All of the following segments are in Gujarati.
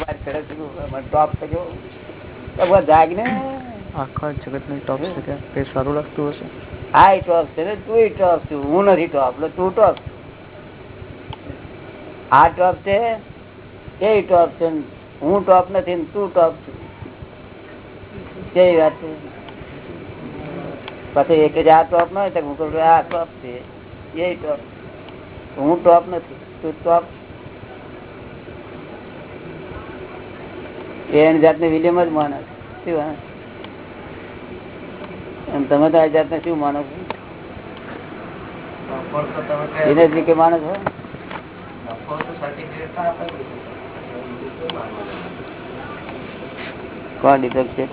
મને ટોપ થયો ભગવાન જાગ ને આખા જગતની ટોપ છે તે સારું લાગતું હશે હા એ ટોપ છે ને તું ટોપ છું હું નથી ટોપ એટલે તું ટોપ આ ટોપ છે એ ટોપ છે હું ટોપ નથી ને તું ટોપ છું કેવી વાત છે પછી એક જ આ ટોપ ન હોય તો હું કહું આ ટોપ છે એ ટોપ હું ટોપ નથી તું ટોપ એની જાતને વિલિયમ જ માનો. શું એમ તમે તો આ જાતને શું માનો છો? દિનેશજી કે માનો છો? કોણ દીપક છે?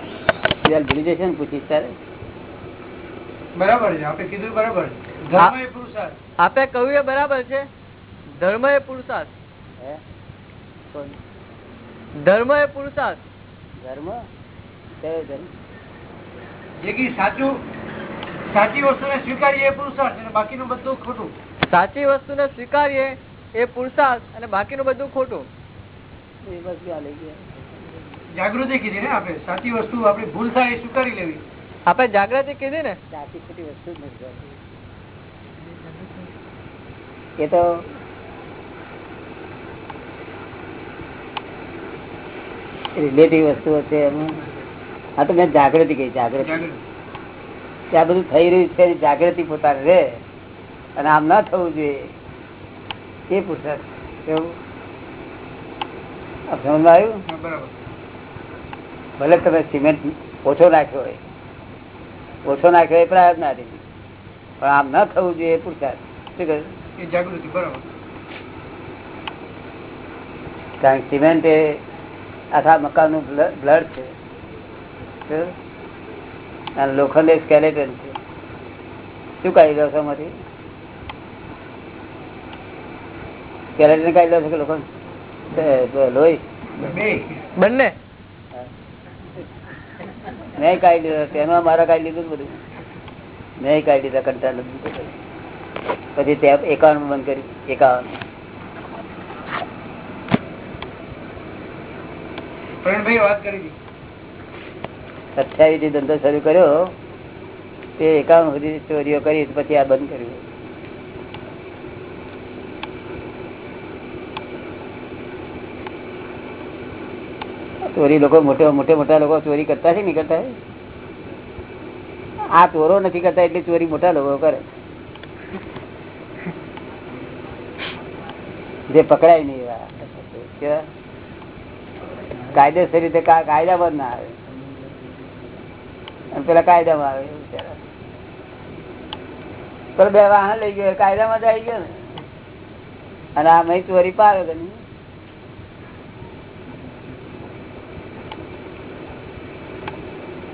ભૂલી જશે ને પૂછીશ તારે. બરાબર છે આપણે કીધું બરાબર ધર્મ એ પુરુષાર્થ. આપે કહ્યું એ બરાબર છે. ધર્મ એ પુરુષાર્થ. હે? ધર્મ એ પુરુષાર્થ. ધર્મ? કયો ધર્મ? સાચું સાચી વસ્તુને સ્વીકારીએ એ પુરુષાર્થ અને બાકીનું બધું ખોટું. સાચી વસ્તુને સ્વીકારીએ એ પુરુષાર્થ અને બાકીનું બધું ખોટું. એ ગયા. જાગૃતિ કીધી ને આપણે સાચી વસ્તુ આપણી ભૂલ થાય એ સ્વીકારી લેવી. આપણે જાગૃતિ કીધી ને? સાચી ખોટી વસ્તુ નથી એ તો રિલેટિવ વસ્તુઓ છે એમાં. આ તો મેં જાગૃતિ કહી જાગૃતિ. ત્યાં બધું થઈ રહ્યું છે જાગૃતિ પોતાને રે. અને આમ ના થવું જોઈએ. એ પુરસાદ કેવું સમજમાં આવ્યું? ભલે તમે સિમેન્ટ ઓછો નાખ્યો હોય. ઓછો નાખ્યો એ પ્રયાસ ના પણ આમ ના થવું જોઈએ પુરસાદ શું કહ્યું જાગૃતિ બરાબર. કારણ કે સિમેન્ટ એ આખા મકાનનું બ્લડ છે? અને લોખંડ સ્કેલેટન છે. શું કાઢી દો છો એમાંથી સ્કેલેટન કાઢી દો છો કે લોખંડ? લોહી. બંને. મેં કાઢી લીધો તેમાં મારા કાઢી લીધું બધું. મેં કાઢી લીધા કંટાળ. પછી ત્યાં એકાવન બંધ કરી એકાવન પ્રવીણભાઈ વાત કરી હતી અઠ્યાવીસ ધંધો શરૂ કર્યો, તે એકાવન સુધી ચોરીઓ કરી પછી આ બંધ કર્યું. ચોરી લોકો મોટે મોટે મોટા લોકો ચોરી કરતા છે નહીં કરતા આ ચોરો નથી કરતા, એટલે ચોરી મોટા લોકો કરે. જે પકડાય નહીં એવા? કાયદેસર રીતે કાયદામાં ના આવે. પેલા કાયદામાં આવે એવું બે વાહન લઈ ગયો કાયદામાં જ આવી ગયો ને. અને આ મહી ચોરી પાવે કે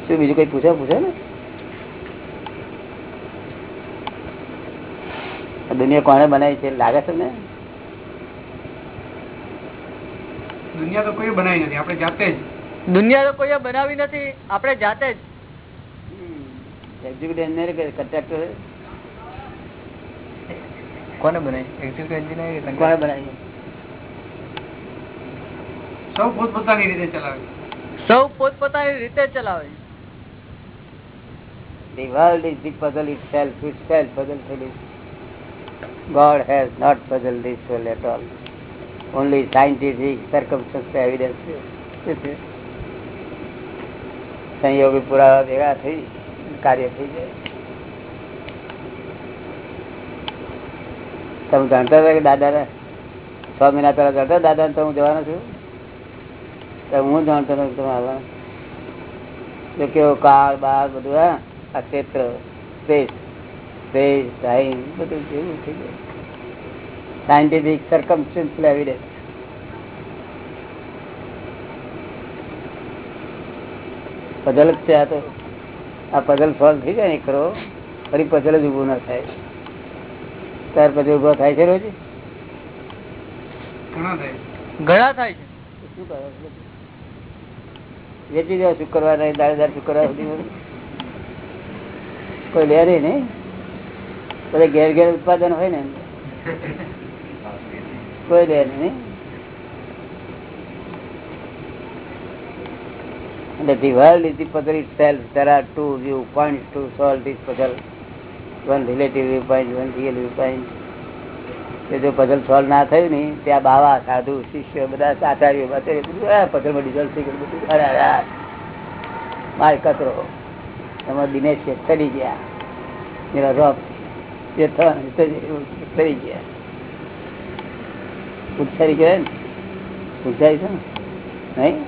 શું બીજું કઈ પૂછે પૂછે ને? દુનિયા કોને બનાવી છે, લાગે છે ને? દુનિયા તો કોઈ બનાવી નથી આપણે જાતે જ. દુનિયા તો કોઈ બનાવી નથી આપણે જાતે જ. એક્ઝિક્યુટિવ એન્જિનિયર કે કોન્ટ્રાક્ટર કોને બનાવી? એક્ઝિક્યુટિવ એન્જિનિયર કોને બનાવી? સૌ પોતપોતાની રીતે ચલાવે. સૌ પોતપોતાની રીતે ચલાવે. The world is the puzzle itself, itself puzzle to this. God has not puzzled this soul at all. Only scientific circumstantial evidence? સંયોગી પુરાવા ભેગા થઈ, કાર્ય થઈ જાય. તમે જાણતા હતા કે દાદા છ મહિના પહેલા જાણતા દાદા તો હું જવાનો છું? તો હું જાણતો નથી તમે આવવાના તો કેવો કાળ, બાળ બધું, હા? આ ક્ષેત્ર, સ્પેસ સ્પેસ ટાઈમ બધું જેવું થઈ ગયું સાયન્ટિફિક સરકમસ્ટન્શિયલ એવિડન્સ પઝલ જ છે આ તો. આ પઝલ સોલ્વ થઈ જાય ને કરો ફરી પઝલ જ ઊભું ના થાય. ત્યાર પછી ઊભો થાય છે રોજ? ઘણા થાય છે. શું કરો? વેચી દો શુક્રવાર ને દાડે દાડ શુક્રવાર સુધી કોઈ લે નહીં ને? બધા ઘેર ઘેર ઉત્પાદન હોય ને કોઈ લે નહીં And the world is the puzzle itself. There are two viewpoints to solve this puzzle. One relative viewpoint, one real viewpoint. તે જો પઝલ સોલ્વ ના થયું ને ત્યાં બાવા સાધુ શિષ્ય બધા આચાર્યો પઝલમાં ડિઝોલ્વ થઈ ગયું બધું અરે અરે માર કચરો એમાં દિનેશ ચડી ગયા એના રોપ તે ચડી ગયા ઉત્સાહી કહેવાય ને. પૂછારી છે ને? નહીં?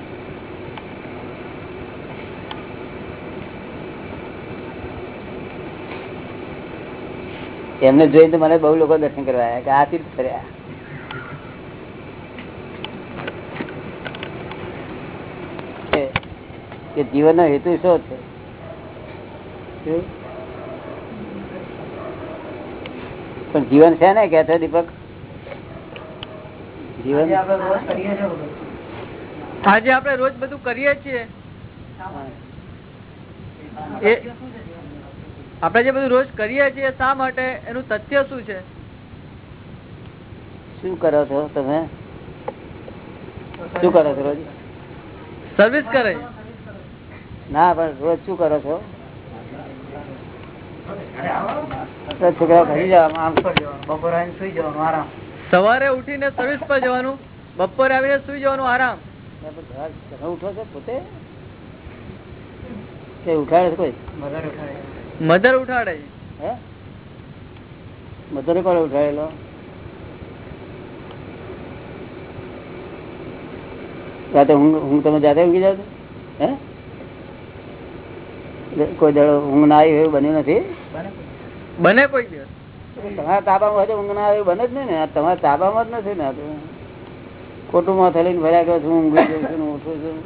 એમને જોઈને મને બહુ લોકો દર્શન કરવા આવ્યા કે આ તીર્થ ફર્યા કે- જીવનનો હેતુ શું છે? પણ જીવન છે ને, કે દીપક? જીવન? આપણે રોજ કરીએ છીએ બધું. આજે આપણે રોજ બધું કરીએ છીએ? એ આપણે જે બધું રોજ કરીએ છીએ શા માટે? એનું તથ્ય શું છે? શું કરો છો તમે? શું કરો છો રોજ? સર્વિસ કરે? ના પણ રોજ શું કરો છો? છોકરા ઘરી જવા આમ બપોરે આવીને સુઈ જવાનું આરામ. સવારે ઉઠીને સર્વિસ પર જવાનું બપોરે આવીને સુઈ જવાનું આરામ. ઉઠો છો પોતે કે ઉઠાડે છે કોઈ? મધર ઉઠાડે. મધર ઉઠાડે. હે? મધરે કોણ ઉઠાડેલો? રાતે હું તમે જાતે ઊંઘી જાવ છો? હે? કોઈ દાડો ઊંઘ ના આવી એવું બન્યું નથી? બને કોઈ દિવસ. તમારા તાબામાં હોય તો ઊંઘ ના આવે બને જ નહીં ને. તમારા તાબામાં જ નથી ને. ખોટું માં થઈને ભર્યા ગયો છું ઊંઘી જઉં છું ઉઠું છું.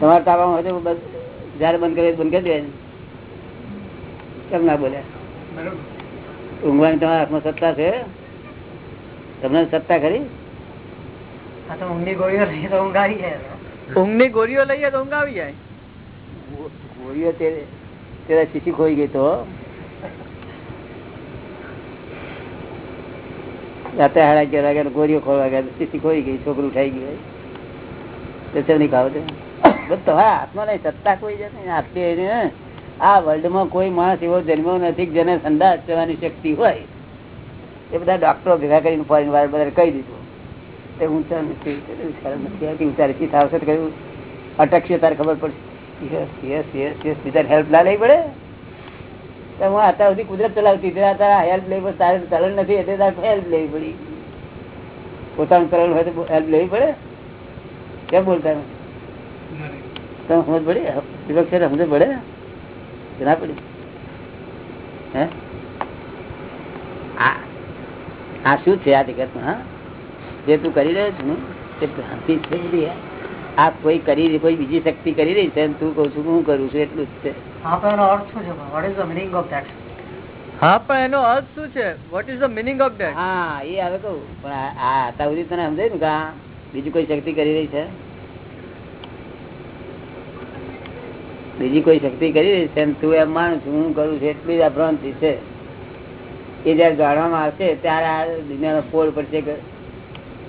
તમારા તાબામાં હોય તો જયારે બંધ કરે બંધ કરી દે કેમ ના બોલ્યા? ઊંઘવાની તમારા હાથમાં સત્તા છે? તમને સત્તા ખરી? આ તો ઊંઘની ગોળીઓ લઈએ તો ઊંઘ આવી જાય. ઊંઘની ગોળીઓ લઈએ તો ઊંઘ આવી જાય. ગોળીઓ તે તેરા શીશી ખોઈ ગઈ તો. રાતે હાડા અગિયાર વાગ્યા ગોળીઓ ખોવા ગયા શીશી ખોઈ ગઈ છોકરું ઉઠાઈ ગયું તે હાથમાં આ વર્લ્ડમાં કોઈ માણસ એવો જન્મ્યો નથી જેને સંદાસ જવાની શક્તિ હોય એ બધા ડોક્ટરો ભેગા કરીને ફોરેન વાર બધા કહી દીધું તે ઊંચા નથી આવતી અટકશે તારે ખબર પડશે હેલ્પ ના પડે હું અત્યાર સુધી કુદરત ચલાવતી હેલ્પ લેવી પડે. તારે ચલણ નથી, એટલે તારે હેલ્પ લેવી પડી. પોતાનું ચલણ હોય તો હેલ્પ લેવી પડે. કેમ બોલતા તમે સમજ પડી? વિપક્ષ સમજ પડે? કે ના પડી. હે? આ શું છે આ જગતમાં જે તું કરી રહ્યો છું તે ભ્રાંતિ છે બધી આ. કોઈ કરી કોઈ બીજી શક્તિ કરી રહી છે તું કઉ છું હું કરું છું, એટલું જ છે. હા તો એનો અર્થ શું છે? What is the meaning of that હા પણ એનો અર્થ શું છે? What is the meaning of that હા એ હવે કહું. પણ આ આ અત્યાર સુધી તને સમજાય ને કે બીજી કોઈ શક્તિ કરી રહી છે? બીજી કોઈ શક્તિ કરી રહી છે? તું એમ માનું છું હું કરું છું એટલી જ અભ્રાંતિ છે. એ જયારે જાણવામાં આવશે ત્યારે આ દુનિયાનો પોળ પડશે કે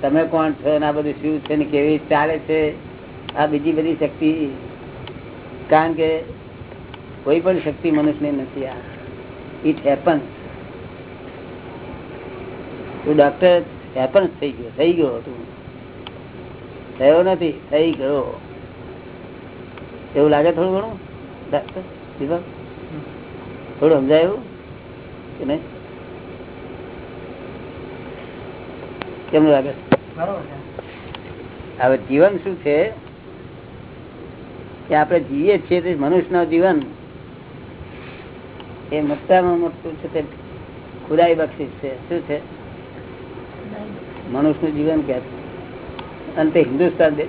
તમે કોણ છો ને આ બધું શું છે ને કેવી રીતે ચાલે છે? આ બીજી બધી શક્તિ. કારણ કે કોઈ પણ શક્તિ મનુષ્યની નથી આ. ઇટ હેપન્સ તું ડોક્ટર હેપન્સ થઈ ગયો થઈ ગયો તું થયો નથી થઈ ગયો. એવું લાગે થોડું ઘણું ડોક્ટર દીપક થોડું સમજાયું કે નહીં? કેમ લાગે? બરોબર હવે જીવન શું છે? કે આપણે જીવીએ છીએ તે મનુષ્યનું જીવન. એ મોટામાં મોટું છે તે ખુદાઈ બક્ષિસ છે. શું છે? મનુષ્યનું જીવન કે અંતે હિન્દુસ્તાન દેશ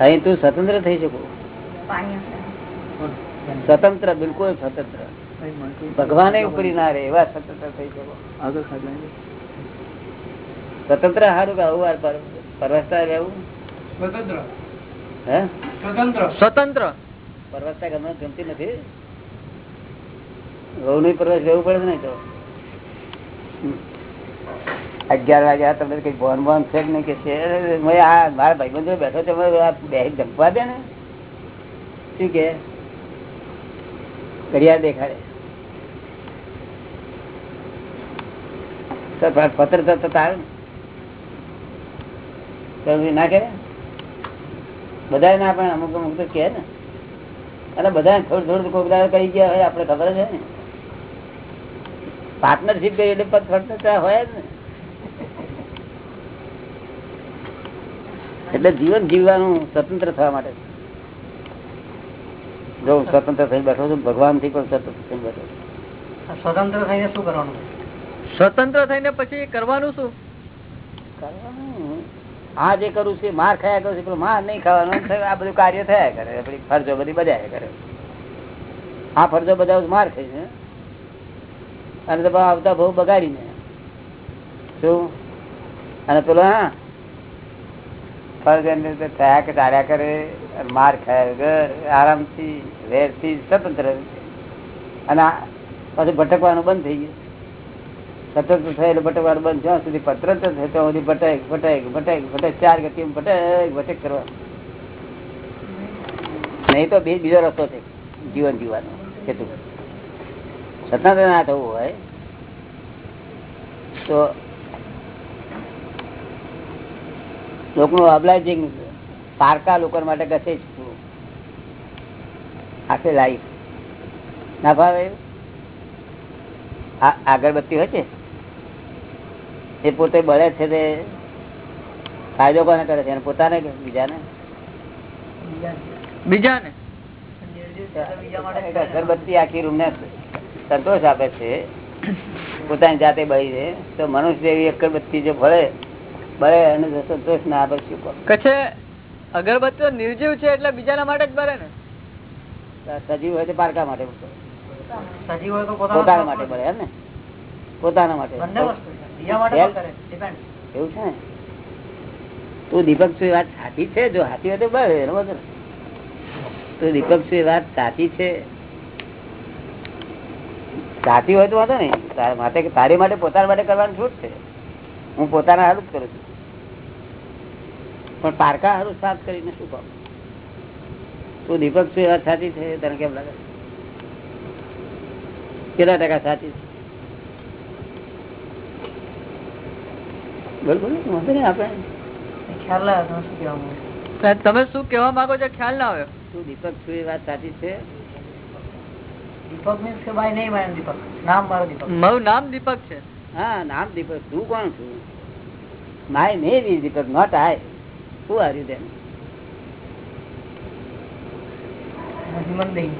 અહીં તું સ્વતંત્ર થઈ શકો. સ્વતંત્ર બિલકુલ સ્વતંત્ર. ભગવાને ઉપરી ના રે એવા સ્વતંત્ર થઈ શકો. સ્વતંત્ર સારું કે આવું વાર પર- પરવસતા રહેવું? સ્વતંત્ર. સ્વતંત્ર. સ્વતંત્ર. પરવસતા ગમે ગમતી નથી. વહુ ની પરવસ જવું પડે ને તો. અગિયાર વાગ્યા તમને કઈ ભોન ભોન છે કે નહીં કે છે? આ મારા ભાઈબંધો બેઠો છે આ બે જમવા દે ને. શું કે? ઘડિયાળ દેખાડે. તો પત્ર તો તારું. ના કે બધા ના પણ અમુક અમુક તો કે ને. અને બધા થોડું થોડું દાડો કહી ગયા હોય આપણે ખબર છે ને. પાર્ટનરશીપ કરી એટલે પદ સ્વતંત્રતા હોય જ ને. એટલે જીવન જીવવાનું સ્વતંત્ર થવા માટે. જો હું સ્વતંત્ર થઈ બેઠો છું ભગવાનથી પણ સ્વતંત્ર થઈ બેઠો છું. સ્વતંત્ર થઈને શું કરવાનું? સ્વતંત્ર થઈને પછી કરવાનું શું? કરવાનું. આ જે કરું છું માર ખાયા કરું છું માર નહીં ખાવાનું આ બધું કાર્ય થયા કરે આપણી ફરજો બધી બજાયા કરે. આ ફરજો બધા માર ખાઈ છે. અને આવતા બહુ બગાડીને. શું? અને પેલો, હા. ફરજ એની રીતે થયા કે તાર્યા કરે માર ખાયા ઘર આરામથી, વેરથી, સ્વતંત્ર અને પછી ભટકવાનું બંધ થઈ ગયું. સતત થયેલ ભટકવાનું બંધ જ્યાં સુધી પત્ર થાય ત્યાં સુધી ભટક ભટક ભટક ભટક, ચાર ગતિ ભટક ભટક કરવા. નહીં તો બે, બીજો રસ્તો છે, જીવન જીવવાનો કેટલું સતત ના થવું હોય, તો લોકોનું અબલાઇઝિંગ પારકા લોકો માટે કશે જ. આખી લાઈફ ના ભાવે આગરબત્તી હોય છે? એ પોતે બળે છે તે ફાયદો કોને કરે છે? પોતાને કે બીજાને? બીજાને. અગરબત્તી આખી રૂમ ને સંતોષ આપે છે. પોતાની જાતે બળી છે તો મનુષ્ય એવી અગરબત્તી જો ભળે બળે અને સંતોષ ના આપે શું કચ્છે અગરબત્તી નિર્જીવ છે એટલે બીજાના માટે જ બળે ને? સજીવ હોય તો પારકા માટે સજીવ હોય તો પોતાના માટે બળે ને? પોતાના માટે. એવું છે ને? તું દીપક છું વાત સાચી છે? જો સાચી હોય તો નહીં. તું દીપક છું વાત સાચી છે? સાચી હોય તો વાંધો નહીં. તારા માટે તારી માટે પોતાના માટે કરવાની છૂટ છે. હું પોતાના હારું જ કરું છું. પણ પારકા હારું સાફ કરીને શું કહું તું દીપક છું વાત સાચી છે? તને કેમ લાગે? કેટલા ટકા સાચી છે બોલ બોલ વાંધો નહીં આપણે ખ્યાલ આવે તમે શું કેવા માંગો સાહેબ, તમે શું કહેવા માંગો છો? ખ્યાલ ના આવ્યો. શું દીપક? શું એ વાત સાચી છે? દીપક મીન્સ કે ભાઈ નહીં મારે દીપક. નામ મારો દીપક. મારું નામ દીપક છે. હા નામ દીપક. તું કોણ છું? My May B Deepak not આય શું હાર્યું તેમ? હ્યુમન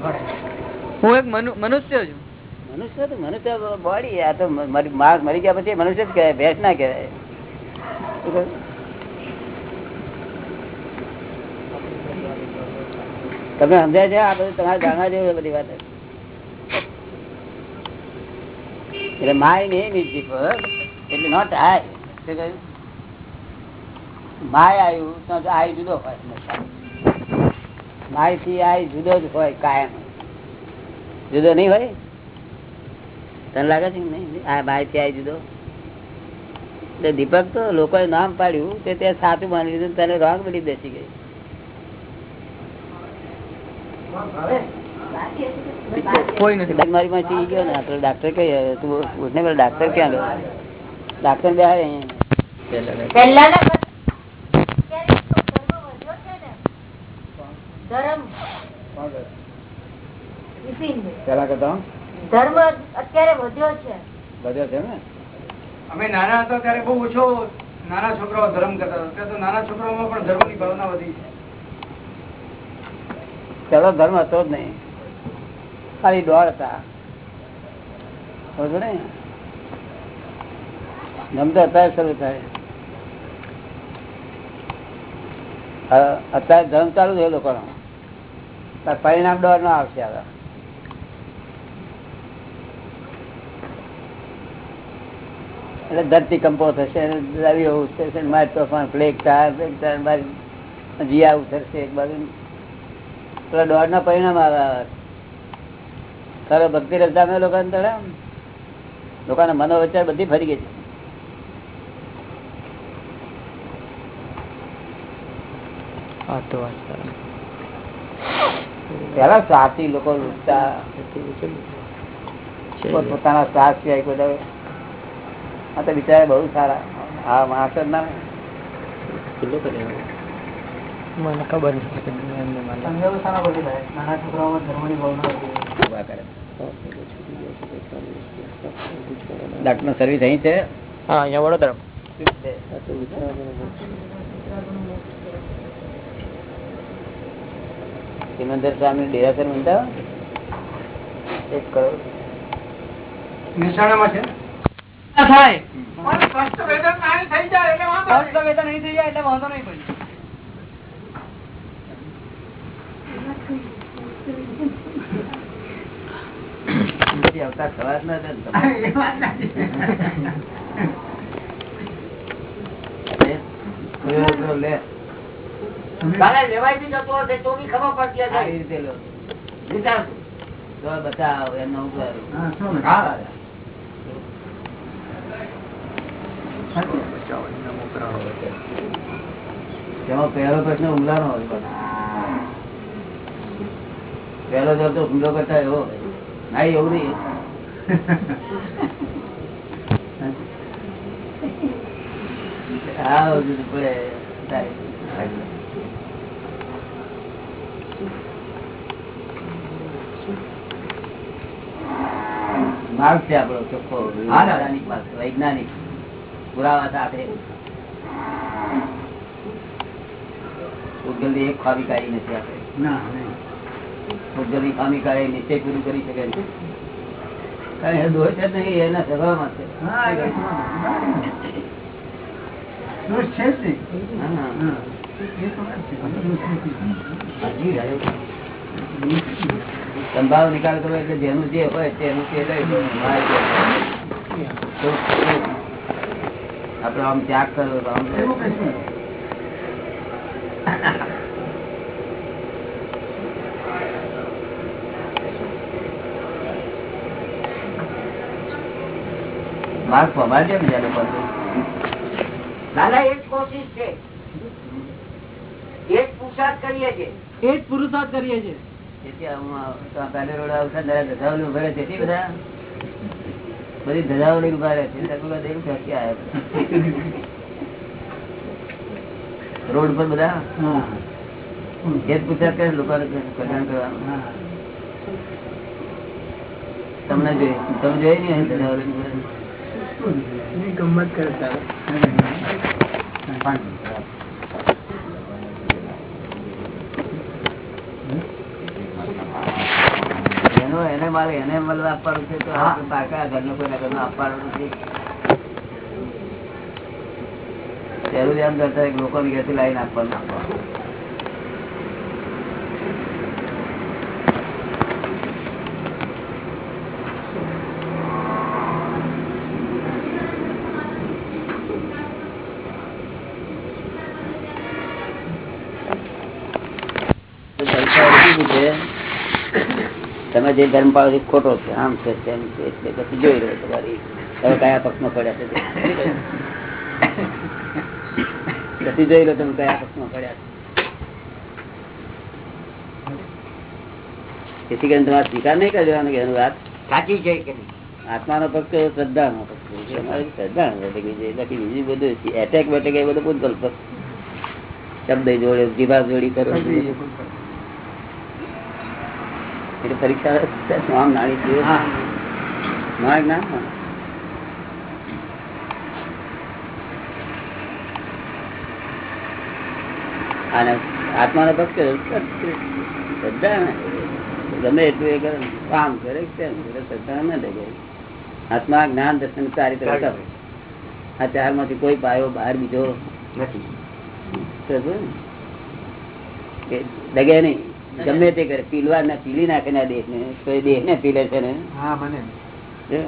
હું એક મનુ- મનુષ્ય છું. મનુષ્ય તો મનુષ્ય બોડી આ તો મરી ગયા પછી મનુષ્ય જ કહેવાય ભેંસ ના કહેવાય? તમે સમજાય છે? આ બધું તમારે જાણવા જેવું બધી વાત. એટલે માય દીપક એટલે નોટ આય શું કહ્યું? માય આવ્યું તો આય જુદો હોય. માયથી આય જુદો જ હોય કાયમ. જુદો નહીં હોય? તને લાગે છે કે નહીં? આ માયથી આય જુદો? એટલે દીપક તો લોકોએ નામ પાડ્યું તે ત્યાં સાચું માની લીધું તને રોંગ બધી બેસી ગઈ. કોઈ નથી. મારી માં ગયો ને આપણે ડાક્ટર કહીએ તું ઉઠને પેલા ડાક્ટર ક્યાં ગયો? ડાક્ટર બે અહીંયા. પહેલાના ધર્મ વધ્યો છે ને ધર્મ. વિપિનભાઈ, પેલા કરતા? ધર્મ અત્યારે વધ્યો છે. બધો છે ને? અમે નાના હતા ત્યારે બહુ ઓછો નાના છોકરાઓ ધર્મ કરતા હતા. તો નાના છોકરાઓમાં પણ ધર્મની ભાવના વધી છે. પેલો ધર્મ હતો જ નહીં. ખાલી દોડ હતા. ને? ગમતો અત્યારે શરૂ થાય. અત્યારે ધર્મ ચાલુ થયો લોકોનો. પરિણામ દોડ ના આવશે હવે. એટલે ધરતી કંપો થશે રવિઓ ઉતરશે માર તોફાન પ્લેગ તાર પ્લેગ તાર મારી જીયા ઉતરશે એક બાજુ. પેલા દોડના પરિણામ આવે ખરો ભક્તિ રજા મેં લોકોને તળે લોકોના મનોવચાર બધી ફરી ગઈ છે. પેલા સ્વાર્થી લોકો લૂંટતા. પોતાના સ્વાર્થ સિવાય આ તો બિચારા બહુ સારા. આ માસ જ ના મને. ખબર ડાક્ટર સર્વિસ અહીં છે? હા અહીંયા વડોદરા સિમંદર સ્વામી ડેરાસર મંદા એક કરોડ. મહેસાણામાં છે? થાય. પણ કષ્ટ વેદન નાની થઈ જાય એટલે વાંધો નહીં. થઈ જાય એટલે વાંધો નહીં પછી પછી અવતાર થવા જ ના? દે ને તેમાં પહેલો પ્રશ્ન હુમલાનો હોય પહેલો જવાબ તો હુમલો કરતા એવો ના એવું નહીં. હા પડે. માર્ગ છે આપણો ચોખ્ખો. વૈજ્ઞાનિક. પુરાવા સાથે. ભૂગોળની એક ખામી કાઢી નથી આપણે. ના, નહીં. ખામી કાઢી નિશ્ચય પૂરું કરી શકે નહીં. કારણ એ દોષ જ નહીં એના સ્વભાવમાં છે. દોષ જ નહીં. સંભાવ નિકાલ કરો એટલે જેનું જે હોય તેનું તે લઈ આપણે આમ ત્યાગ કરો તો આમ એવું કશું પમાડજો બીજા લોકો દાદા એ કોશિશ છે. એક પુરુષાર્થ કરીએ છીએ એક પુરુષાર્થ કરીએ છીએ તેથી હું પહેલે રોડ આવશે ને ત્યારે ધજાવલી છે. તે બધા બધી ધજાવલી ઊભા રહે છે. રોડ પર બધા જ પૂછ્યા કે લોકો કલ્યાણ કરવાનું. તમને જોઈ તમે જોઈ નહીં ઊભા રહે? કરતા પાંચ મિનિટ. એનો એને મારે એને મળવા આપવાનું છે તો પાકા ઘરનો કોઈના ઘરનું આપવાનું નથી. જરૂરિયાત ધ્યાન કરતા લોકોની ઘરેથી લાવીને આપવાનું આપવાનું તો પૈસા ઓછી છે. જે ધર્મ પાડો છે ખોટો છે આમ છે તેમ છે એટલે પછી જોઈ રહ્યો તમારી હવે કયા પક્ષમાં પડ્યા છે. પછી જોઈ લો તમે કયા પક્ષમાં પડ્યા છે. તેથી કરીને તમારે સ્વીકાર નહીં કરવાનો કે એનું વાત સાચી છે આત્માનો પક્ષ શ્રદ્ધાનો પક્ષ છે. શ્રદ્ધા લખી બાકી બીજું બધું એટેક બેટેક એ બધું પૂતગલ પક્ષ. શબ્દ જોડે જીભા જોડી કરો. એટલે પરીક્ષા આમ નાની છે. માર્ગ ના અને આત્માનો શ્રદ્ધા ને ગમે એટલું એ કરે કામ કરે છે શ્રદ્ધા ના ડગે આત્મા જ્ઞાન દર્શન ચારિત્ર કરે આ ચારમાંથી કોઈ પાયો બહાર બીજો નથી. ડગે નહીં. ગમે તે કરે. પીલવા ને પીલી નાખે ને દેહ ને તો એ દેહ ને પીલે છે ને? હા.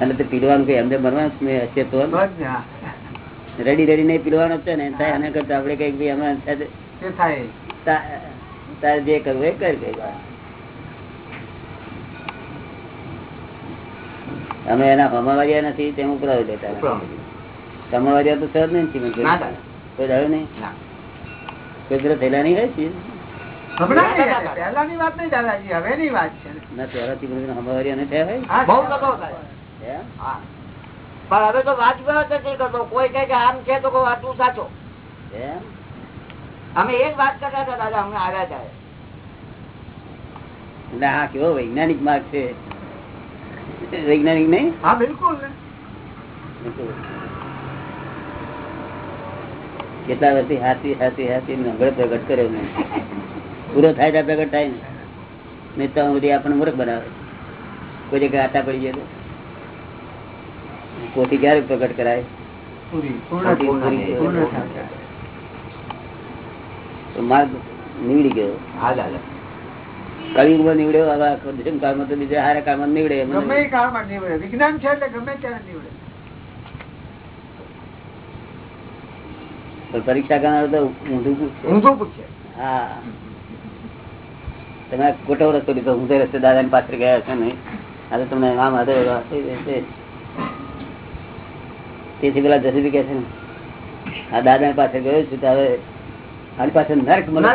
અને તે પીલવાનું કઈ એમને મરવાનું હશે તો? હા. રેડી રેડી નહીં પીલવાનો છે ને? થાય એના કરતા આપડે કંઈક ભાઈ તે તા- તારે જે કરવું એ કરી દે અમે એના હમાવારિયા નથી તેમ ઉપરાવી દેતા. હમાવારિયા તો સર નહીં શ્રીમંત કોઈ દાડો નહીં? કુદરત થયેલા નહીં હોય? હા, કોઈ કોઈ કેવો વૈજ્ઞાનિક માર્ગ છે? વૈજ્ઞાનિક નહીં? હા બિલકુલ ને. કેટલા વર્ષથી હાથી હાથી હાથી નંગળ પ્રગટ કર્યો ને પૂરો થાય ત્યાં પ્રગટ થાય ને. નહીં તો બધી આપણને મૂર્ખ બનાવે. કોઈ જગ્યાએ આટા પડી જાય તો. કોથી ક્યારે પ્રગટ કરાય? માર્ગ નીવડી ગયો. હા દાદા કળિયુગમાં નીવડ્યો આવા કાળમાં તો બીજા હારા નહીં. કાળમાં નીવડે. વિજ્ઞાન છે એટલે ગમે ત્યારે નીવડે. પરીક્ષા કરનાર તો ઊંધું પૂછશે ઊંધું પૂછે હા. તમે ખોટો રસ્તો લીધો ઊંધે રસ્તે દાદા ની પાછળ ગયા છે નહીં. આ તો તમને આમ એવો તેથી પેલા જસીબી કે છે ને આ દાદા ની પાસે ગયો છું તો હવે આની પાસે નર્ક મળે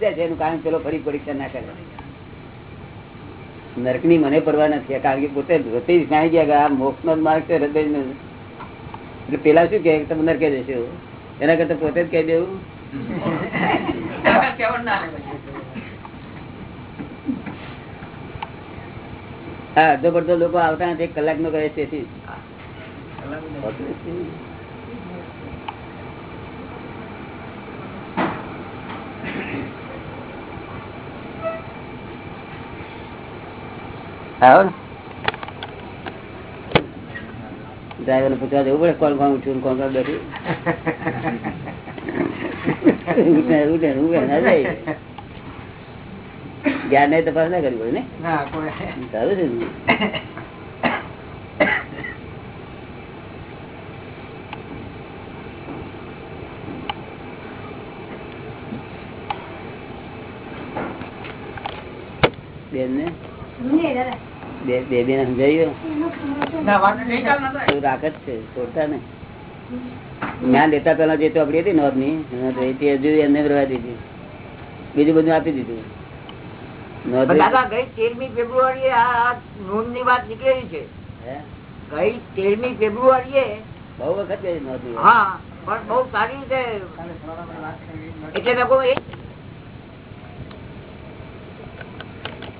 છે. એનું કારણ પેલો ફરી પરીક્ષા ના કરે. નર્કની મને પરવા નથી. કારણ કે પોતે પોતે જ. જાણી ગયા મોક્ષ નો માર્ગ છે હૃદય એટલે પેલા શું કે, તમે નરકે જશો? એના કરતા પોતે જ કહી દેવું. હા, અડધો પડધો લોકો આવતા એક કલાક નો કહે તેથી. આવો ને. ડ્રાઈવર પૂછવા જવું પડે કોણ કોણ ઉઠ્યું કોણ કોણ બેઠું. જ્ઞાન ને તપાસ ના કરવી પડે ને? સારું છે બેન ને દાદા બે બે સમજાયું? રાખત છે છોડતા ને જ્ઞાન લેતા પેલા જે ચોપડી હતી નોંધની તે હજુ એમને રહેવા દીધી. બીજું બધું આપી દીધું. નોંધ ગઈ ફેબ્રુઆરીએ આ નોંધની વાત નીકળેલી છે. હે? ગઈ તેરમી ફેબ્રુઆરીએ બહુ વખત. હા પણ બહુ સારી રીતે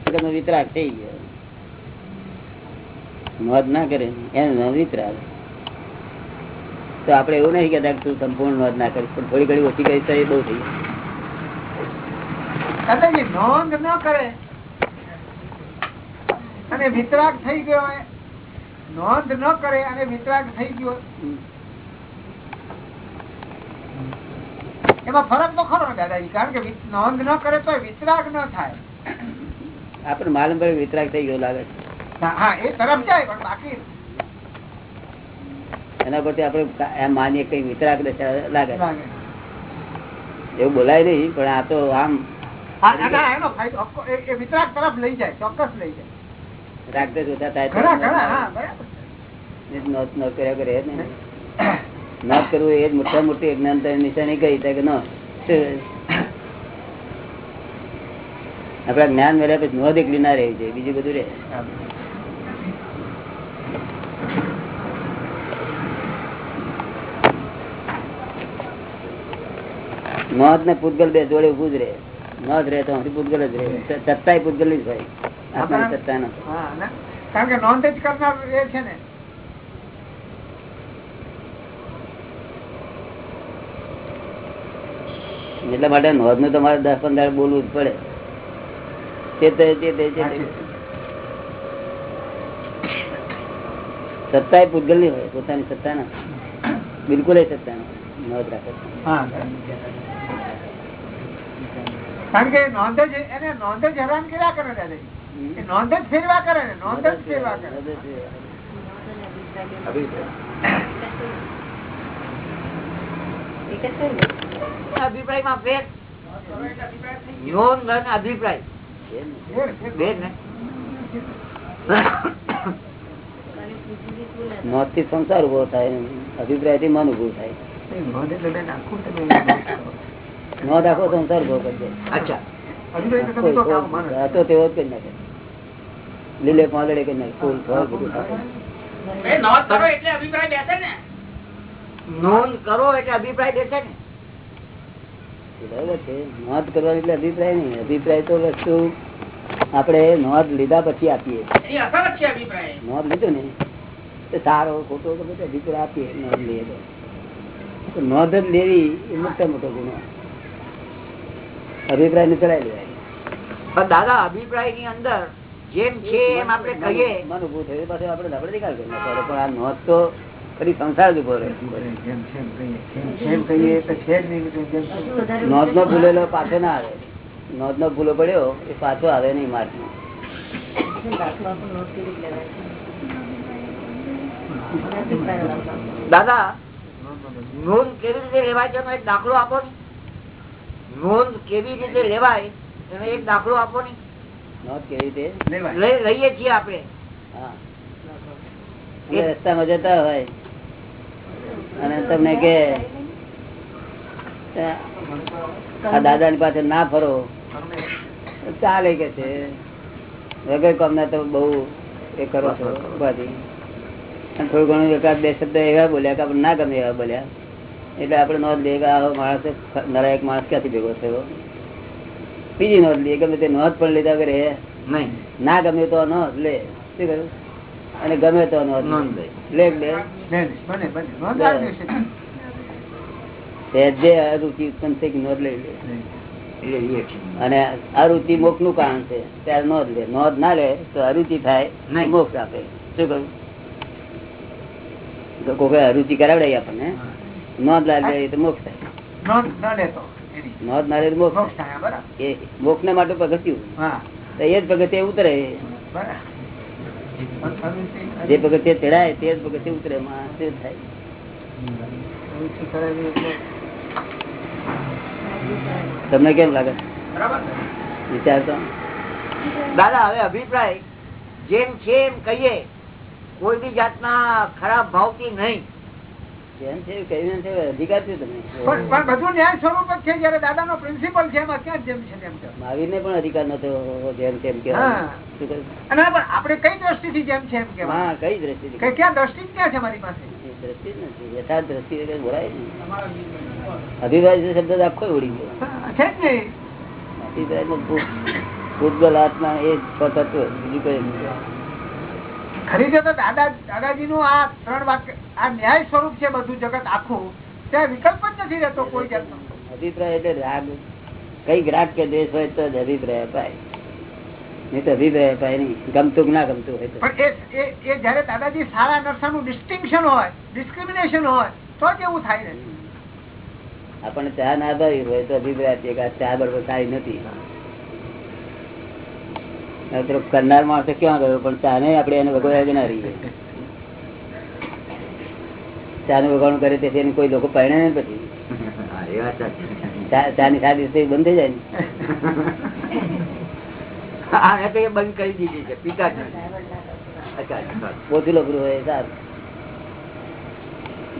એટલે વિતરાગ થઈ ગયો. નોંધ ના કરે એને નામ વિતરાગ તો આપડે એવું નહીં કેતા તું સંપૂર્ણ નોંધ ના કરીશ પણ થોડી ઘડી ઓછી કરીશ તો એ બહુ થઈ નોંધ ન કરે. અને વિતરાગ થઈ ગયો નોંધ ન કરે અને વિતરાગ થઈ ગયો એમાં ફરક તો ખરો ને દાદાજી કારણ કે નોંધ ન કરે તો વિતરાગ ન થાય. આપણે માલુમ પડે વિતરાગ થઈ ગયો લાગે છે. એના પરથી આપડે એમ માનીએ કઈ વિતરાક દશા લાગે. એવું બોલાય નહીં પણ આ તો આમ વિતરાગ તરફ લઈ જાય ચોક્કસ લઈ જાય. રાગદેશ ઓછા થાય તો ઘણા ઘણા હા બરાબર. એ જ નોંધ ન કર્યા કરે ને નોંધ કરવું એ જ મોટા મોટી અજ્ઞાનતાની નિશાની થાય કે ન આપડા જ્ઞાન મેળવ્યા પછી નોંધ એકલી ના રહી છે બીજું બધું રહે. નોંધ ને પૂતગલ બે જોડે ઉભું જ રહે. નોંધ રહે તો પૂતગલ જ રહે. સત્તા પૂતગલ જ હોય. આપણા સત્તા નો. કારણ કે નોંધ જ કરનાર એ છે ને. એટલા માટે નોંધનું તમારે દસ પંદર બોલવું જ પડે. સત્તા એ પૂતગલની હોય પોતાની સત્તા ના. બિલકુલ એ સત્તા ના. નોંધ રાખે કારણ કે નોંધ જ એને નોંધ જ હેરાન કર્યા કરે દાદાજી એ નોંધ જ ફેરવા કરે ને નોંધ જ ફેરવા કરે. અભિપ્રાયમાં ફેર અભિપ્રાય. નોંધથી સંસાર ઊભો થાય અભિપ્રાયથી મન ઉભું થાય. નોંધ આખો સંસાર ભોગ કરજે અચ્છા. અભિપ્રાય તો તમે તો કામ માનો. આ તો તેવો જ કરી. નાખે લીલે પાંદડે કરી નાખે ફૂલ ફળ બધું. નોંધ કરો એટલે અભિપ્રાય ને. ને. બરાબર છે નોંધ કરવાની એટલે અભિપ્રાય નહીં. અભિપ્રાય તો વસ્તુ આપણે નોંધ લીધા પછી આપીએ. નોંધ લીધો ને તો સારો ખોટો તો બધો અભિપ્રાય આપીએ નોંધ લઈએ તો. તો નોંધ જ લેવી એ મોટા મોટો ગુનો. અભિપ્રાય ને ચડાવી લેવાય દાદા અભિપ્રાયની અંદર જેમ છે એમ આપણે કહીએ. મન ઉભું થયું પાછું આપણે આપણે નિકાલ કરી. પણ આ નોંધ તો ફરી સંસાર જ ઊભો રહે. નોંધ નો ભૂલેલો પાછો ના આવે. નોંધ નો ભૂલો પડ્યો એ પાછો આવે નહીં માર્ગ દાદા નોંધ કેવી રીતે લેવાય છે એક દાખલો આપો ને. નોંધ કેવી રીતે લેવાય તમે એક દાખલો આપો ને. નોંધ કેવી રીતે લઈએ છીએ આપણે. રસ્તામાં જતા હોય. અને તમને કે આ દાદા ની પાસે ના ફરો. ચાલે કે છે. વગર કામના તો બહુ એ કરો છો. અને થોડું ઘણું એકાદ બે શબ્દ એવા બોલ્યા કે ના ગમે એવા બોલ્યા. એટલે આપણે નોંધ લઈએ કે આ માણસ નરાયક માણસ ક્યાંથી ભેગો થયો? બીજી નોંધ લઈએ ગમે તે નોંધ પણ લીધા કરે નહીં. ના ગમે તો નોંધ લે. શું કહ્યું? અને ગમે તો નોંધ લે. લે. લે બને, બને, બને. નોંધ આવી જશે. તે જે અરુચિ ઉત્પન્ન થઈ કે નોંધ લઈ લે. અને અરુચિ મોક્ષનું કારણ છે ત્યારે નોંધ લે. નોંધ ના લે તો અરુચિ થાય. મોક્ષ આપે. શું કહ્યું? કોઈ અરુચિ કરાવડે આપણને. નોંધ ના લે તો મોક્ષ થાય. નોંધ ન લે તો મોક્ષ એ મોક્ષ ને માટે પગથિયું. એ જ પગથિયે ઉતરે. જે પગથિયે ચડાય તે જ પગથિયે ઉતરે તે થાય. તમને કેમ લાગે? બરાબર. વિચાર તો દાદા હવે અભિપ્રાય જેમ છે એમ કહીએ કોઈ બી જાતના ખરાબ ભાવથી નહીં. અધિકાર છે તમે. પણ પણ બધું ન્યાય સ્વરૂપ જ છે જયારે દાદાનો પ્રિન્સિપલ છે એમાં ક્યાં જેમ છે તેમ મહાવીર ને પણ અધિકાર નતો જેમ તેમ હા. કેવાય શું કહ્યું? અને આપણે કઈ દ્રષ્ટિથી જેમ છે એમ કેવા હા કઈ દ્રષ્ટિ ક્યાં દ્રષ્ટિ ક્યાં છે મારી પાસે? દ્રષ્ટિ નથી. યથાર્થ દ્રષ્ટિ વગર બોલાય નહીં. અભિપ્રાય શબ્દ આખો ઉડી ગયો. છે જ નહીં અભિપ્રાયમાં ભૂતગલ આત્મા એ છ તત્વ બીજું કઈ નથી. ખરી રીતે તો દાદા દાદાજી નું આ ત્રણ વાક્ય આ ન્યાય સ્વરૂપ છે બધું જગત આખું ત્યાં વિકલ્પ જ નથી રહેતો કોઈ જાતનો. અભિપ્રાય એટલે રાગ. કઈ રાગ કે દેશ હોય તો જ અભિપ્રાય અપાય નહીં તો અભિપ્રાય અપાય નહીં. ગમતું ના ગમતું હોય પણ એ જયારે દાદાજી સારા નરસાનું ડિસ્ટિંક્શન હોય ડિસ્ક્રિમિનેશન હોય તો જ એવું થાય ને. આપણને ચા ના ભાવી હોય તો અભિપ્રાય આપીએ કે ચા બરોબર સારી નથી. કરનાર માણસ ક્યાં ગયો? પણ ચાને આપણે એને વગોડ્યા ના રહીએ. ચા નું વગાડું કરે તેથી એને કોઈ લોકો પરણે ને પછી. ચા- ચા ની સાદી બંધ થઈ જાય ને. બંધ કરી દીધી છે પીતા જ. ઓછું હોય સારું.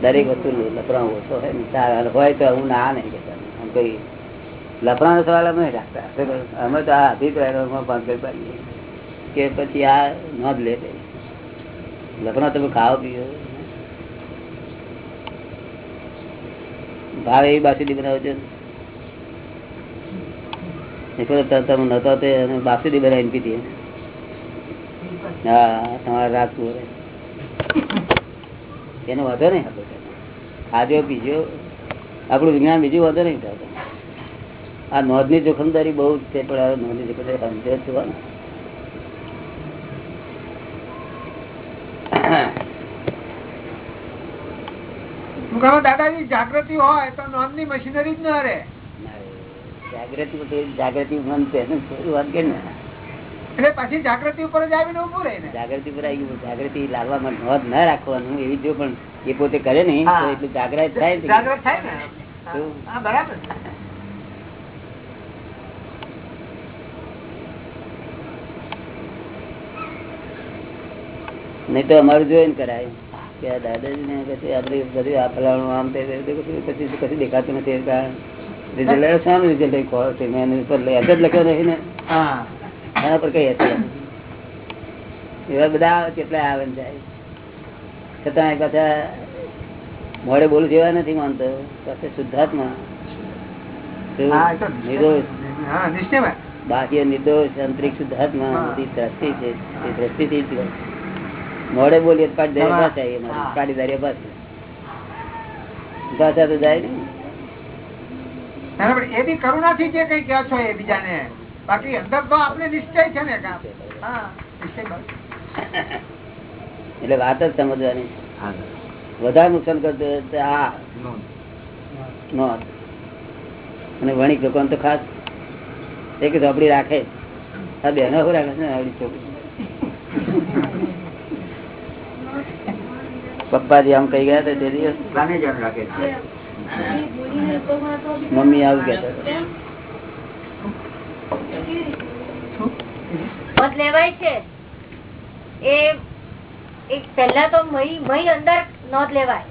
દરેક વસ્તુ લફરા ઓછો હોય હોય તો હું ના નહીં કે કોઈ લફરાનો સવાલ નહીં રાખતા. અમે તો આ અભિપ્રાય પાંચ કરી પાડીએ. કે પછી આ ન લે લે. લફરા તમે ખાઓ, પીઓ. ભાવ એવી બાસુદી બનાવજો તમે નતો તે બાસુદી બનાવીને પીધી હા, તમારે રાખવું. એનો વધો નહીં. હતો ખાધો પીજો આપણું વિજ્ઞાન બીજું વધો નહીં. થતો આ નોંધની જોખમદારી બહુ જ છે પણ આ નોંધની જોખમદારી સમજે છું દાદાજી જાગૃતિ હોય તો નોંધની મશીનરી જ ન રહે. જાગૃતિ જાગૃતિ છે ને કે ને? એટલે પછી જાગૃતિ ઉપર જ આવીને ઉભું રહે જાગૃતિ પર આવી ગયું જાગૃતિ લાવવામાં નોંધ ના રાખવાનું એવી જો પણ એ પોતે કરે નહીં તો. એટલું જાગૃત થાય જાગ્રત જાગૃત થાય ને. બરાબર. નહીં તો અમારું જોઈને કરાય. કે આ દાદાજી ને પછી આપડે બધું આ ફલાણું આમ તે પછી કશું દેખાતું નથી રિઝલ્ટ શાનું રિઝલ્ટ મેં એની ઉપર જ લખ્યો નથી ને એના પર કઈ હતી એવા બધા આવે કેટલા આવે ને જાય. છતાં એ પાછા મોડે બોલું જેવા નથી માનતો. પાછા શુદ્ધાત્મા. નિર્દોષ. બાકી નિર્દોષ અંતરિક્ષ શુદ્ધાત્મા બધી દ્રષ્ટિ છે. એ દ્રષ્ટિથી જ. મોડે બોલીએ તો પાછી દારી હા. ભાષા તો જાય ને એ બી કરુણાથી જે કઈ કહો છો એ બીજાને. બાકી અંદર તો આપણે નિશ્ચય છે ને. એટલે વાત જ સમજવાની. વધારે નુકસાન કરતું આ નોંધ. અને વણિક દુકાન તો ખાસ એક ઝોપડી રાખે. આ બેનો શું રાખે છે ને આવડી છોકરી પપ્પાજી આમ કઈ ગયા તે દિવસ. મમ્મી આવું કહેતા લેવાય છે. એ પહેલા તો મહી મહી અંદર નોંધ લેવાય.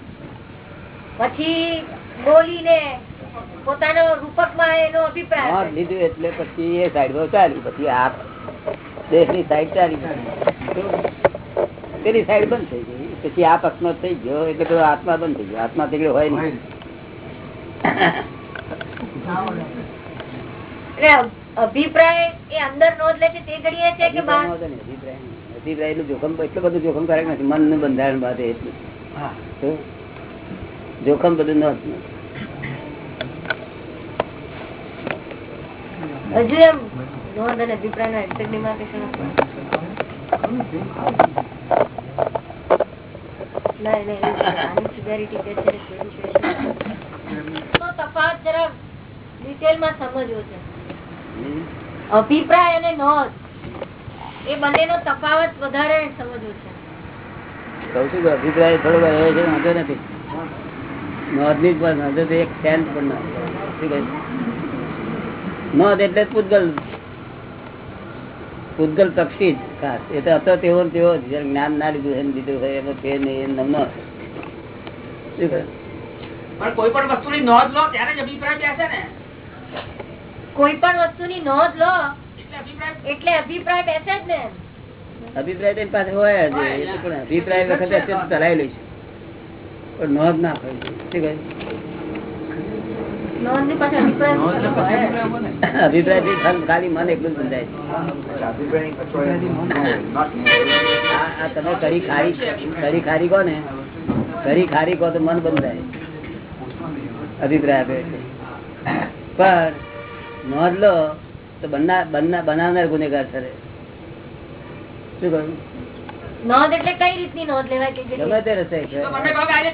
પછી બોલીને પોતાનો રૂપકમાં એનો અભિપ્રાય. લીધું એટલે પછી એ સાઈડ ચાલી પછી આ દેશની સાઈડ ચાલી. પેલી સાઈડ બંધ થઈ ગઈ? પછી આ પક્ષમાં થઈ ગયો એટલે પેલો આત્મા બંધ થઈ ગયો. આત્મા તેગડે હોય નહીં. અભિપ્રાય એ અંદર નોંધ લે છે તે ઘડીએ છે કે અભિપ્રાય. એટલું જોખમ એટલું બધું જોખમ કરે નથી. મનનું બંધારણ બાદ એટલું. જોખમ બધું ન હજુ એમ નોંધ અને અભિપ્રાય નો ડિમાર્કેશન અભિપ્રાય અને નોંધ એ બંનેનો તફાવત વધારે સમજવો છે. કઉ છું અભિપ્રાય થોડો છે વાંધો નથી. જ પણ વાંધો તો એક પણ ના નોંધ એટલે જ પૂતગલ. પૂતગલ પક્ષી જ ખાસ. એ તો હતો તેવો તેવો જ્ઞાન ના લીધું હોય લીધું હોય એમાં ફેર નહીં એમ? પણ કોઈ પણ વસ્તુની નોંધ લો ત્યારે જ અભિપ્રાય બેસે ને. કોઈ પણ વસ્તુની નોંધ લો એટલે અભિપ્રાય બેસે જ ને. અભિપ્રાય તેની પાસે હોય જ. અભિપ્રાય વખતે અત્યારે ચલાવી લઈશું પણ નોંધ ના હોય શું કહ્યું નોંધની પાસે અભિપ્રાય ખાલી મન એટલું બંધાય આ આ તમે કરી ખારી કરી ખારી કહો ને કરી ખારી કહો તો મન બંધાય. અભિપ્રાય આપે. પણ નોંધ લો તો બનાવનાર ગુનેગાર ઠરે શું કહ્યું? નોંધ એટલે કઈ રીતની નોંધ લેવાય કે ગમે તે રસ્તે છે.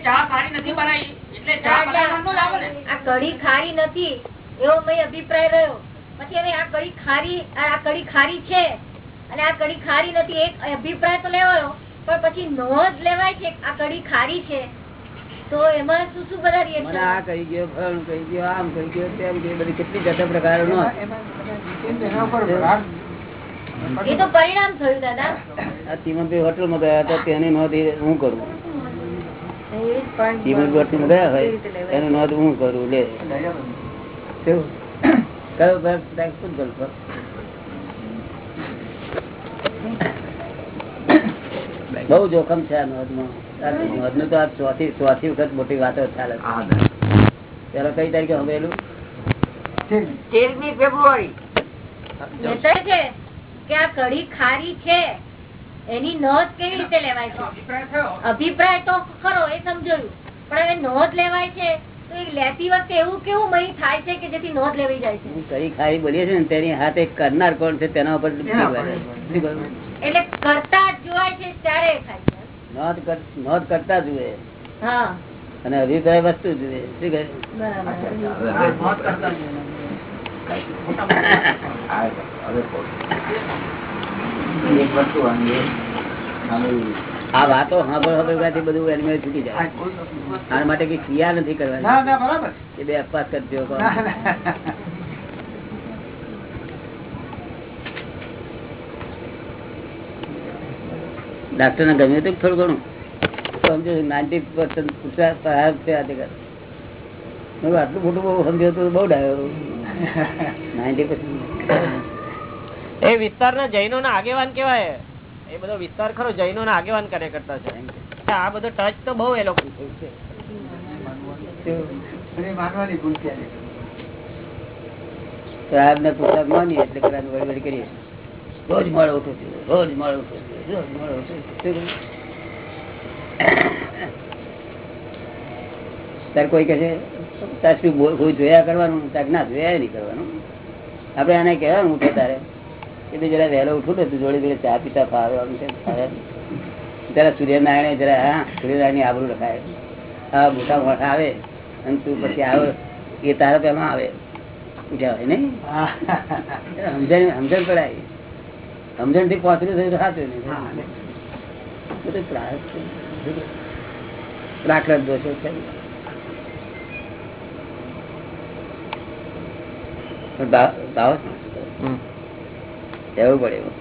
ચા સારી નથી બનાવી. આ કઢી ખારી નથી એવો મેં અભિપ્રાય રહ્યો. પછી હવે આ કઢી ખારી આ કઢી ખારી છે અને આ કઢી ખારી નથી એક અભિપ્રાય તો લેવાયો પણ પછી નોંધ લેવાય છે આ કઢી ખારી છે. તો એમાં શું શું બધા મને આ કહી ગયો ફળ કહી ગયો આમ કહી ગયો તેમ કહી બધી કેટલી જતા પ્રકાર નો એ તો પરિણામ થયું દાદા. આ હોટલમાં ગયા હતા તેની નોંધ હું કરું. ચીમનભાઈ હોટલ ગયા હોય. એની નોંધ હું કરું લે. કયો ભાગ શું ગલ્પ? બહુ જોખમ છે આ નોંધનું તો આ ચોથી ચોથી વખત મોટી વાતો ચાલે છે. પેલો કઈ તારીખે હવેલું તેરમી ફેબ્રુઆરી. કે આ કઢી ખારી છે. એની નોંધ કેવી રીતે લેવાય છે? અભિપ્રાય તો ખરો એ સમજાયું. પણ હવે નોંધ લેવાય છે તો એ લેતી વખતે એવું કેવું મહી થાય છે કે જેથી નોંધ લેવી જાય છે? કરી ખાઈ બોલીએ છીએ ને તેની હાથે કરનાર કોણ છે તેના ઉપર? એટલે કરતા જ જોવાય છે ત્યારે નોંધ નોંધ કરતા જુએ. હા. અને અભિપ્રાય વસ્તુ જુએ. શું કહે. આ વાતો સાંભળ સાંભળવાથી બધું એની છૂટી જાય. આના માટે કઈ ક્રિયા નથી કરવાની. બરાબર. એ બે અપવાસ કરજો. ડાક્ટર ને ગમ્યું હતું થોડું ઘણું? સમજો નાઇન્ટી પર્સન્ટ છે કહ્યું, આટલું મોટું બહુ સમજ્યું તો બહુ ડાયો. નાઇન્ટી પર્સન્ટ એ વિસ્તારના જૈનો ના આગેવાન કેવાય. એ બધો વિસ્તાર ખરો જૈનો ના આગેવાન કરે કરતા છે આ બધો ટચ તો બહુ એ લોકો રોજ મળે રોજ મળે રોજ મળે તાર કોઈ કહે તાર શું જોયા કરવાનું? તાર ના જોયા નહીં કરવાનું. આપણે આને કહેવાનું ઉઠે તારે. તું જરા વહેલો ઉઠું ને તું જોડે જોડે ચા પીતા ફાવે આમ તેમ જરા સૂર્યનારાયણ જરા હા સૂર્યનારાયણ આબરૂ રખાય. હા મોટા મોટા આવે. અને તું પછી આવે. એ તારા પેલા આવે. હોય નહીં? સમજણ સમજણ પડાય. સમજણથી પહોંચલું થયું સાચું નહીં. છે. પ્રાકૃત દોષો છે. પણ ભાવ- રહેવું પડે એવું.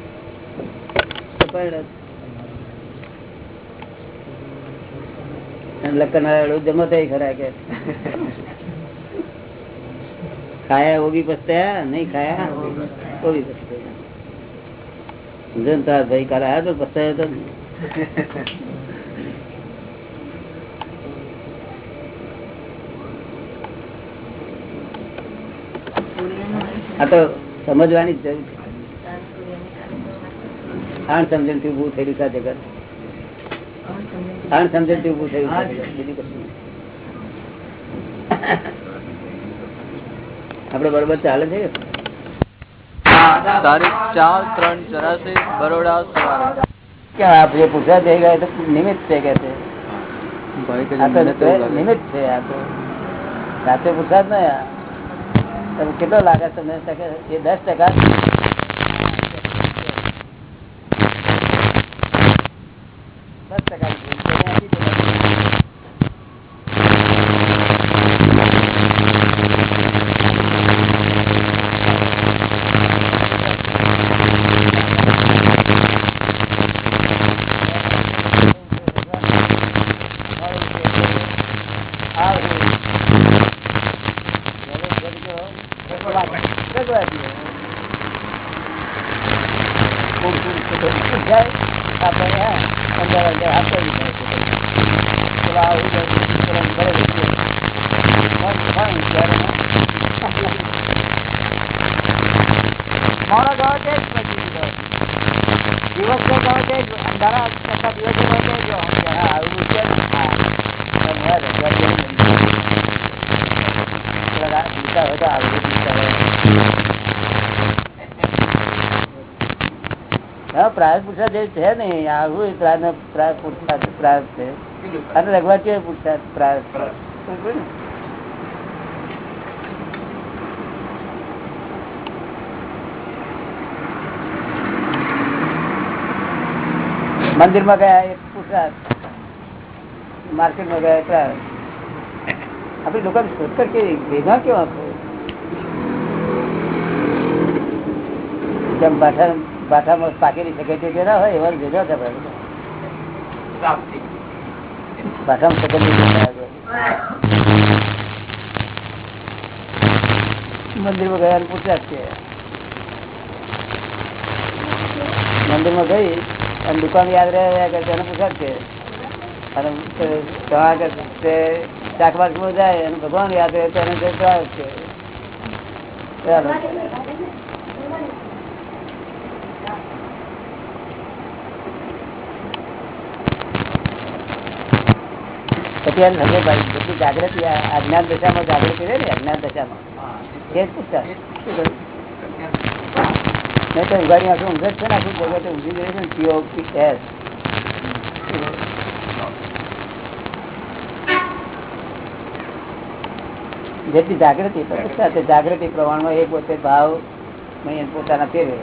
લખનારા ખરા ખાયા વો બી પસ્તાયા? નહીં ખાયા? ભાઈ કાલે તો પસ્તાયો તો તો સમજવાની જરૂર છે. આણ સમજણથી ઉભું થયેલું છે જગત. આણ સમજણથી ઉભું થયું છે આ જગત. બીજું કશું નહીં. આપડે બરોબર ચાલે છે? તારીખ ચાર ત્રણ ચોરાસી બરોડા સવારે. કે આપ પૂછા થઈ ગયા તો નિમિત્ત છે કે આ તો મને તો એવું લાગે. નિમિત્ત છે આ તો. સાચે પૂછા જ નહીં કેટલો લાગે તમને એ દસ ટકા દસ ટકા મોડો ગયો છે જ પછી ગયો. દિવસ તો ગયો છે જ. અંધારા કરતા દિવસે ગયો છે જ. હા, આવું છે ને. હા. તમે યાર રજા જેવું નથી. પેલા રા- દીકરા હોય તો આવું દીકરા હોય. હા પ્રાર્થ પુરસાદ જે છે ને આવું પ્રાય પ્રાય પુરસાદ પ્રાર્થ છે. અને રઘવા છે? પુરસાદ મંદિરમાં ગયા એક પુરસાદ માર્કેટમાં ગયા પ્રાર્થ આપડી લોકો શોધકર કેવી? ભેગા કેવા જેમ બાઠા બાઠામાં પાકેલી શકે છે ના હોય, એવા ભેગા હતા બધા. બાઠામાં સકેલી મંદિરમાં ગયા પૂછ્યા છે મંદિરમાં ગઈ અને દુકાન યાદ રહ્યા કરે એને પૂછ્યા છે અને તે શાકભાજી માં જાય અને ભગવાન યાદ રહે તો એને જવાબ છે ચાલો. પછી જાગૃતિ અજ્ઞાન દશામાં જેટલી જાગૃતિ તો તે જાગૃતિ પ્રમાણમાં એ પોતે ભાવ પોતાના ફેરવે.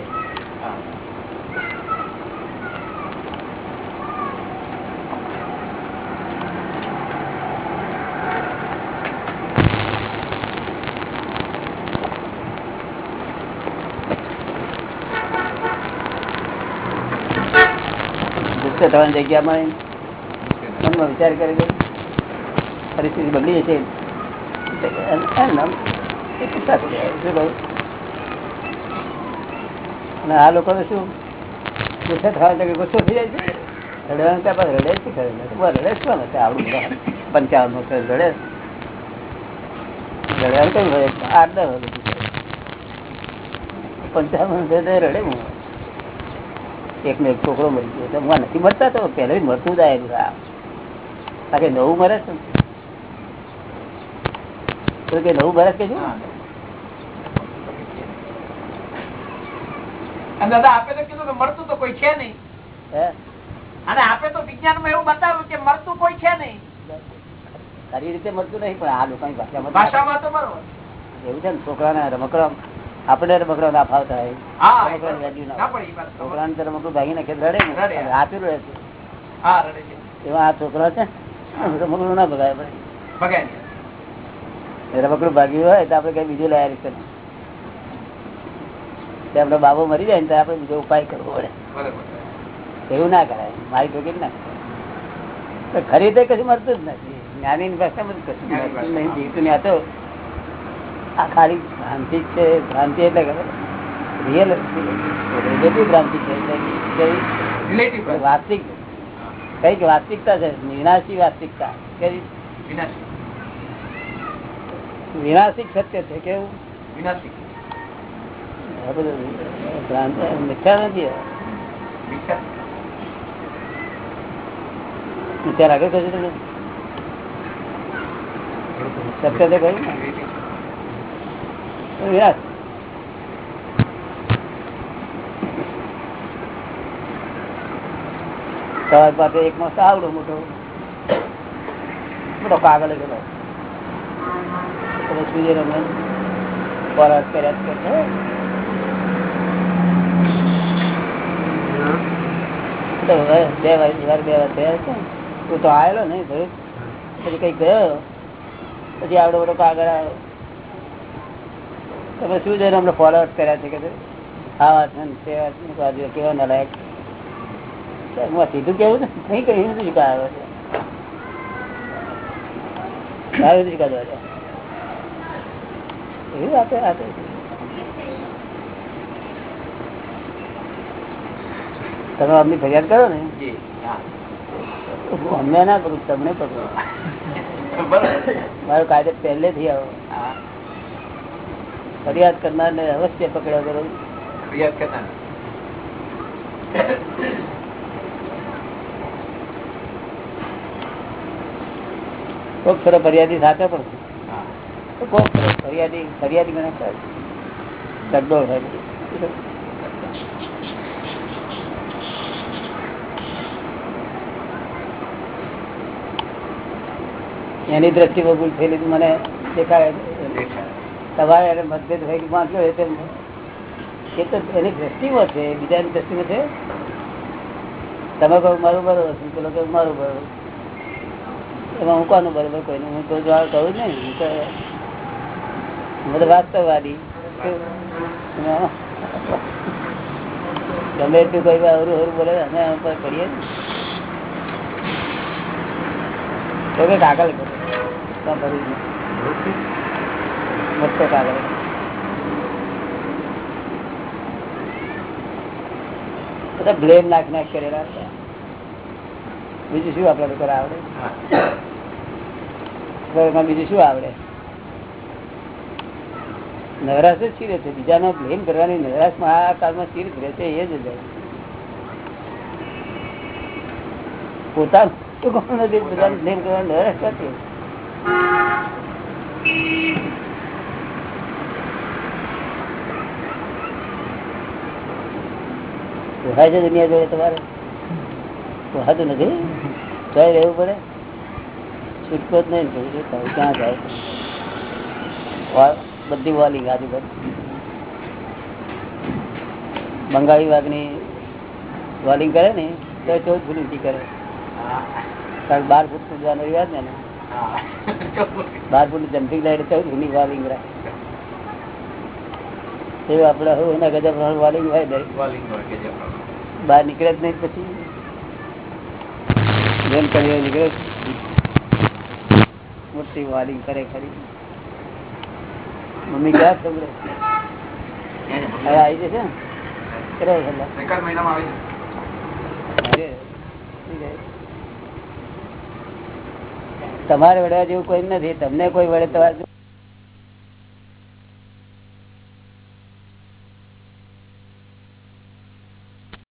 ગુસ્સે થવાની જગ્યા મળે મનમાં વિચાર કરે કે પરિસ્થિતિ બગડી જશે અને આ લોકો શું? ગુસ્સે થવા લાગે ગુસ્સો થઈ જાય છે? રડવાનું ત્યાં પાસે રડે છે ખરે. રડે જ ને? આવડું બધા. પંચાવન નો રડે. રડવાનું કઈ આઠ દસ પંચાવન રડે હું. એક ને એક છોકરો મરી ગયો. એટલે હું નથી મરતા તો પહેલા મરતું જ આવેલું આ આ કે નવું મરે છે તો કે નવું મરે કે શું? દાદા આપે તો કીધું કે મળતું તો કોઈ છે નહીં. હે? અને આપે તો વિજ્ઞાનમાં એવું બતાવ્યું કે મળતું કોઈ છે નહીં. સારી રીતે મળતું નહીં પણ આ લોકો ભાષામાં ભાષામાં તો બરોબર એવું છે ને છોકરાને રમકડા આપણે રમકડો ના ફાવતા હોય. છોકરા ના રમકડું ભાગી નાખે રડે. ને. હાથું રડે છે. એવા આ છોકરા છે રમકડું ના ભગાય રમકડું ભાગ્યું હોય તો આપડે કઈ બીજું લાયા રીતે આપડે બાબો મરી જાય ને તો આપડે બીજો ઉપાય કરવો પડે. એવું ના કરાય. મારી ઠોકી ના ખરીદે ખરી કશું મળતું જ નથી. જ્ઞાની ની પાસે કશું નહીં જીવતું નહીં આ તો આ ખાલી ભ્રાંતિ છે ભ્રાંતિ એટલે રિયલ રિલેટિવ ભ્રાંતિ છે વાસ્તવિક કંઈક વાસ્તવિકતા છે વિનાશી વાસ્તવિકતા વિનાશિક સત્ય છે કેવું? વિનાશિક મિથ્યા નથી મીઠા લાગે તમે સત્ય તો કહ્યું ને. વિનાશ સવાર પાસે એક માસ આવડો મોટો. મોટો કાગળ ગયેલો રમે ખોરાક કર્યા કરશે બે વાર બે વાર થયા છે. તું તો આવેલો ને પછી કઈ ગયો? પછી આવડો બધો કાગળ આવ્યો. તમે શું જઈને અમને ફોલોઅપ કર્યા છે કે આ વાત તે વાત કેવા નલાયક. સીધું કેવું નહીં કહ્યું નથી નથી શીખાતો એવી વાતે તમે અમની ફરિયાદ કરો ને? અમને ના કરું તમને પકડો. મારો કાયદો પહેલેથી આવો. હા. ફરિયાદ કરનાર ને અવશ્ય પકડ્યા કરો ફરિયાદ કરનાર. કોક ખરો ફરિયાદી સાથે પણ. કોક ખરો ફરિયાદી ફરિયાદી મને ચડ્ડો એની દ્રષ્ટિ ભૂલ થયેલી મને દેખાય. દેખાય. તમારે એને મતભેદ હોય વાંચ્યો હોય તેમ એ તો એની દ્રષ્ટિમાં છે બીજાની દ્રષ્ટિમાં છે. તમે કહો મારું બરોબર છે પેલો કહે મારું બરોબર. એમાં હું કોનું બરોબર કોઈ હું તો જવાબ કહું ને હું તો હું તો વાસ્તવવાદી. ગમે એટલું કોઈ વાર અવરું અવરું બોલે, અમે પર કરીએ ને. તો કંઈક આગળ કરો. ભરું. મોટો કાગળ બધા બ્લેમ નાખ કરેલા છે. બીજું શું આપડે લોકો આવડે? બીજું શું આવડે? નવરાશ જ ચીરે છે બીજાનો બ્લેમ કરવાની નવરાશમાં આ કાળમાં ચીર રહે છે એ જ પોતાનું તો નથી બધાને બ્લેમ કરવાની નવરાશ નથી. પોહાય છે દુનિયા જોડે તમારે? પોહાતું નથી? તો રહેવું પડે? છૂટકો જ નહીં? ક્યાં જાય? બધી બધી વોલિંગ આજુબાજુ બંગાળી વાઘની વોલિંગ કરે ને, તો ચૌદ ફૂટ ઊંચી કરે. કારણ બાર ફૂટ કૂદવાનો રિવાજ ને બાર ફૂટ જમ્પિંગ લાઈટ ચૌદ ફૂટની વોલિંગ રાખે. એવું આપણે હું એના ગજબ વોલિંગ હોય દરેક Bowling હોય પ્રમાણે. બહાર નીકળે જ નહીં પછી. જેમ કરી નીકળે મોટી વારિંગ કરે ખરી. મમ્મી ક્યાં છોકરે હવે આવી જશે ને? એકાદ મહિનામાં આવી. તમારે વડવા જેવું કોઈ નથી. તમને કોઈ વડે તમારે